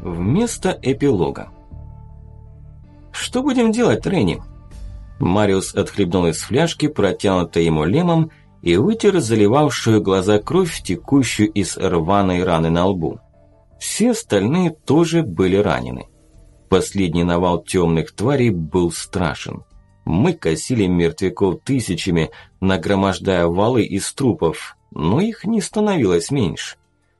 вместо эпилога. «Что будем делать, Ренни?» Мариус отхлебнул из фляжки, протянутой ему лемом, и вытер заливавшую глаза кровь, текущую из рваной раны на лбу. Все остальные тоже были ранены. Последний навал темных тварей был страшен. Мы косили мертвяков тысячами, нагромождая валы из трупов, но их не становилось меньше.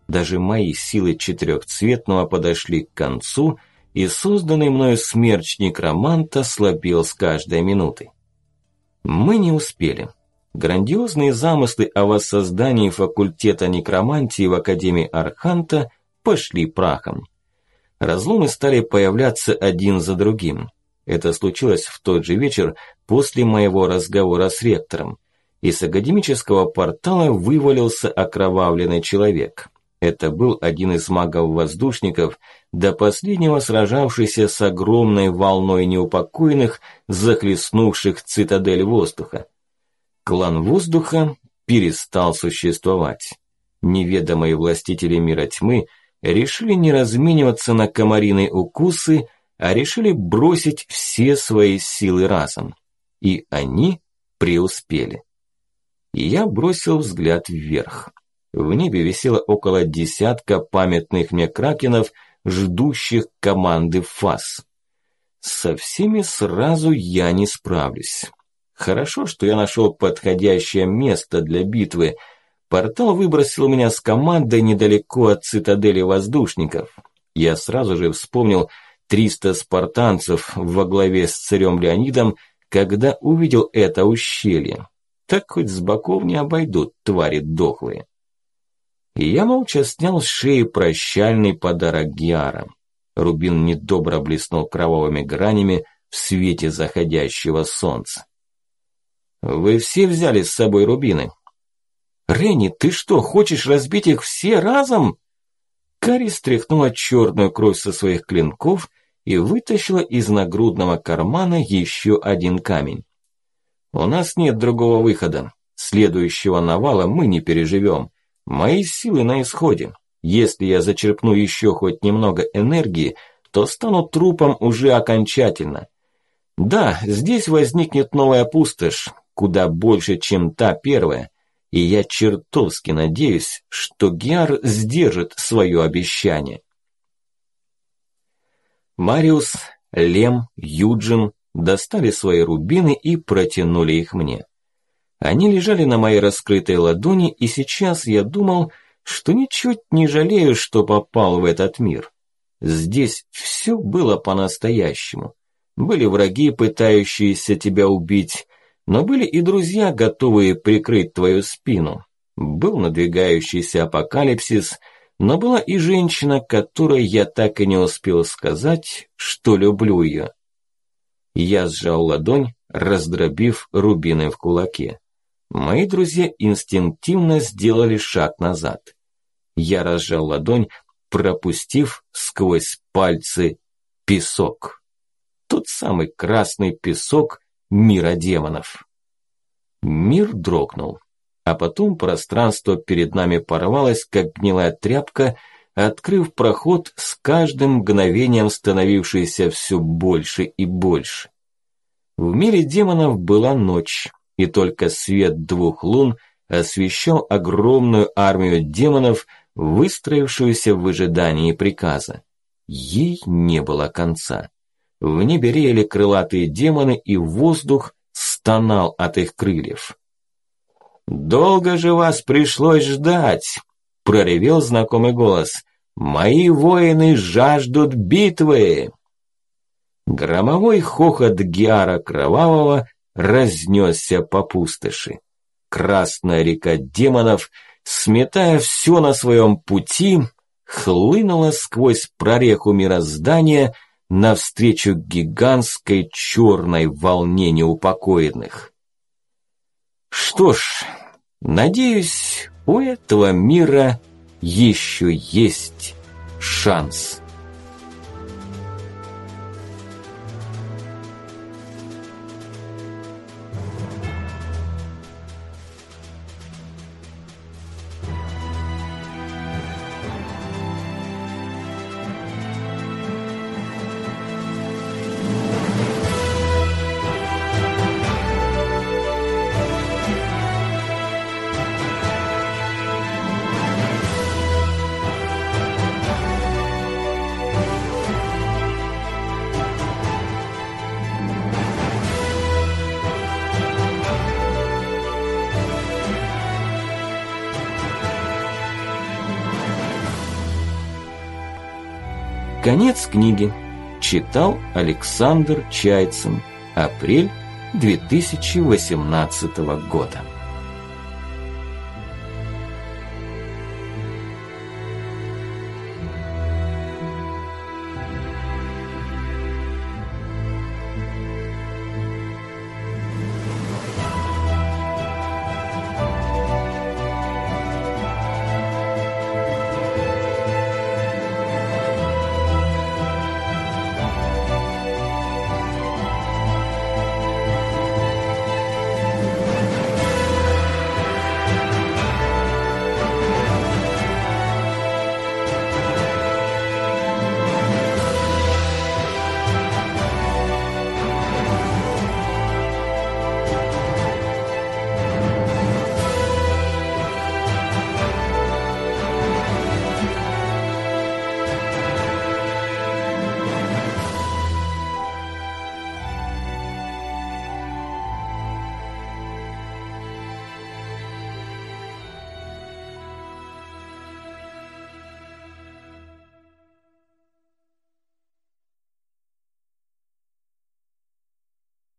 Даже мои силы четырехцветного подошли к концу, и созданный мною смерч некроманта слабел с каждой минутой. Мы не успели. Грандиозные замыслы о воссоздании факультета некромантии в Академии Арханта пошли прахом. Разломы стали появляться один за другим. Это случилось в тот же вечер после моего разговора с ректором. Из академического портала вывалился окровавленный человек. Это был один из магов-воздушников, до последнего сражавшийся с огромной волной неупокоенных, захлестнувших цитадель воздуха. Клан воздуха перестал существовать. Неведомые властители мира тьмы решили не размениваться на комариные укусы, а решили бросить все свои силы разом. И они преуспели. И я бросил взгляд вверх. В небе висело около десятка памятных мне кракенов, ждущих команды ФАС. Со всеми сразу я не справлюсь. Хорошо, что я нашел подходящее место для битвы. Портал выбросил меня с командой недалеко от цитадели воздушников. Я сразу же вспомнил 300 спартанцев во главе с царем Леонидом, когда увидел это ущелье. Так хоть с боков не обойдут твари дохлые и я молча снял с шеи прощальный подарок Гиара. Рубин недобро блеснул кровавыми гранями в свете заходящего солнца. «Вы все взяли с собой рубины?» «Ренни, ты что, хочешь разбить их все разом?» Кари стряхнула черную кровь со своих клинков и вытащила из нагрудного кармана еще один камень. «У нас нет другого выхода. Следующего навала мы не переживем. Мои силы на исходе. Если я зачерпну еще хоть немного энергии, то стану трупом уже окончательно. Да, здесь возникнет новая пустошь, куда больше, чем та первая, и я чертовски надеюсь, что Гиар сдержит свое обещание. Мариус, Лем, Юджин достали свои рубины и протянули их мне. Они лежали на моей раскрытой ладони, и сейчас я думал, что ничуть не жалею, что попал в этот мир. Здесь все было по-настоящему. Были враги, пытающиеся тебя убить, но были и друзья, готовые прикрыть твою спину. Был надвигающийся апокалипсис, но была и женщина, которой я так и не успел сказать, что люблю ее. Я сжал ладонь, раздробив рубины в кулаке. Мои друзья инстинктивно сделали шаг назад. Я разжал ладонь, пропустив сквозь пальцы песок. Тот самый красный песок мира демонов. Мир дрогнул, а потом пространство перед нами порвалось, как гнилая тряпка, открыв проход с каждым мгновением становившийся все больше и больше. В мире демонов была ночь, и только свет двух лун освещал огромную армию демонов, выстроившуюся в ожидании приказа. Ей не было конца. В небе реяли крылатые демоны, и воздух стонал от их крыльев. «Долго же вас пришлось ждать!» – проревел знакомый голос. «Мои воины жаждут битвы!» Громовой хохот Гиара Кровавого разнесся по пустоши. Красная река демонов, сметая все на своем пути, хлынула сквозь прореху мироздания навстречу гигантской черной волне неупокоенных. Что ж, надеюсь, у этого мира еще есть шанс. Конец книги. Читал Александр Чайцин. Апрель 2018 года.